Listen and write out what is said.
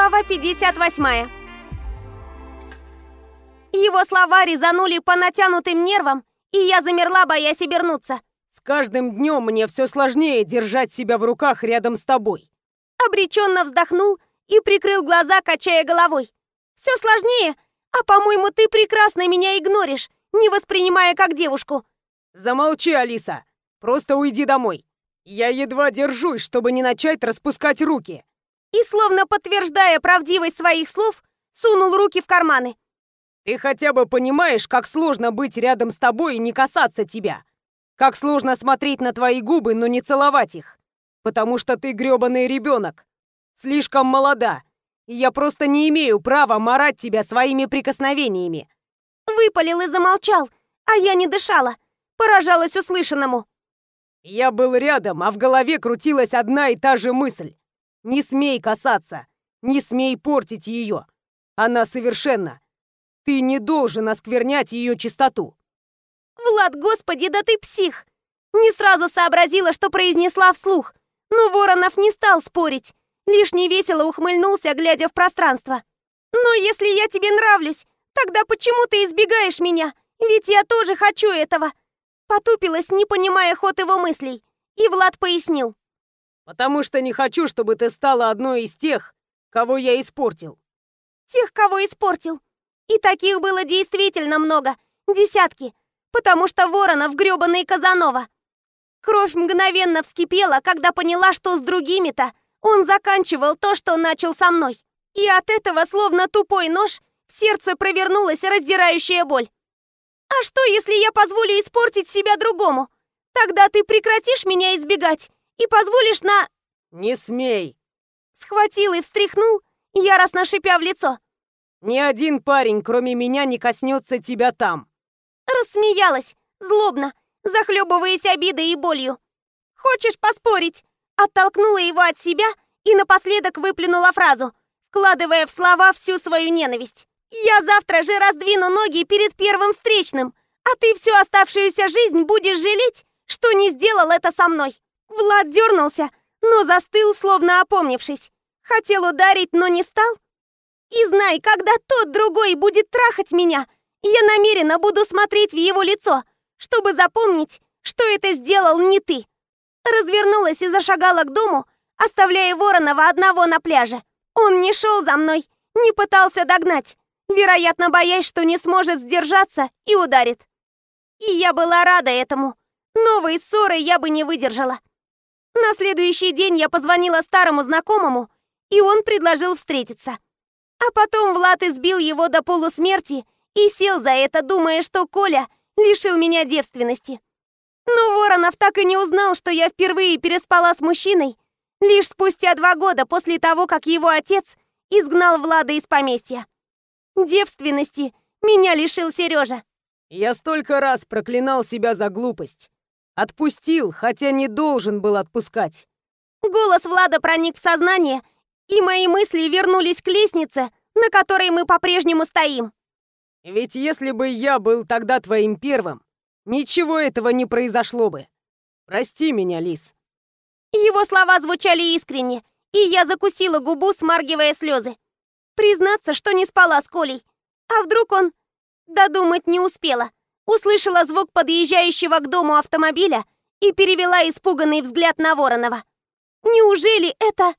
Глава 58. Его слова резанули по натянутым нервам, и я замерла, боясь обернуться. С каждым днем мне все сложнее держать себя в руках рядом с тобой. Обреченно вздохнул и прикрыл глаза, качая головой. Все сложнее, а по-моему, ты прекрасно меня игноришь, не воспринимая как девушку. Замолчи, Алиса. Просто уйди домой. Я едва держусь, чтобы не начать распускать руки. И, словно подтверждая правдивость своих слов, сунул руки в карманы. Ты хотя бы понимаешь, как сложно быть рядом с тобой и не касаться тебя? Как сложно смотреть на твои губы, но не целовать их? Потому что ты грёбаный ребенок. Слишком молода. И я просто не имею права марать тебя своими прикосновениями. Выпалил и замолчал, а я не дышала. Поражалась услышанному. Я был рядом, а в голове крутилась одна и та же мысль. Не смей касаться, не смей портить ее. Она совершенна. Ты не должен осквернять ее чистоту. Влад, господи, да ты псих! Не сразу сообразила, что произнесла вслух. Но Воронов не стал спорить, лишь невесело ухмыльнулся, глядя в пространство. «Но если я тебе нравлюсь, тогда почему ты избегаешь меня? Ведь я тоже хочу этого!» Потупилась, не понимая ход его мыслей, и Влад пояснил. «Потому что не хочу, чтобы ты стала одной из тех, кого я испортил». «Тех, кого испортил?» И таких было действительно много, десятки, потому что Воронов грёбаный Казанова. Кровь мгновенно вскипела, когда поняла, что с другими-то он заканчивал то, что начал со мной. И от этого, словно тупой нож, в сердце провернулась раздирающая боль. А что, если я позволю испортить себя другому? Тогда ты прекратишь меня избегать и позволишь на... Не смей! Схватил и встряхнул, яростно шипя в лицо. Ни один парень, кроме меня, не коснется тебя там. Рассмеялась, злобно, захлебываясь обидой и болью. Хочешь поспорить? Оттолкнула его от себя и напоследок выплюнула фразу, вкладывая в слова всю свою ненависть. «Я завтра же раздвину ноги перед первым встречным, а ты всю оставшуюся жизнь будешь жалеть, что не сделал это со мной». Влад дернулся, но застыл, словно опомнившись. Хотел ударить, но не стал, и знай, когда тот другой будет трахать меня, я намеренно буду смотреть в его лицо, чтобы запомнить, что это сделал не ты. Развернулась и зашагала к дому, оставляя Воронова одного на пляже. Он не шел за мной, не пытался догнать, вероятно, боясь, что не сможет сдержаться и ударит. И я была рада этому. Новой ссоры я бы не выдержала. На следующий день я позвонила старому знакомому, и он предложил встретиться. А потом Влад избил его до полусмерти и сел за это, думая, что Коля лишил меня девственности. Но Воронов так и не узнал, что я впервые переспала с мужчиной лишь спустя два года после того, как его отец изгнал Влада из поместья. Девственности меня лишил Сережа. Я столько раз проклинал себя за глупость. Отпустил, хотя не должен был отпускать. Голос Влада проник в сознание, и мои мысли вернулись к лестнице, на которой мы по-прежнему стоим. Ведь если бы я был тогда твоим первым, ничего этого не произошло бы. Прости меня, Лис. Его слова звучали искренне, и я закусила губу, смаргивая слезы. Признаться, что не спала с Колей. А вдруг он... Додумать не успела. Услышала звук подъезжающего к дому автомобиля и перевела испуганный взгляд на Воронова. Неужели это...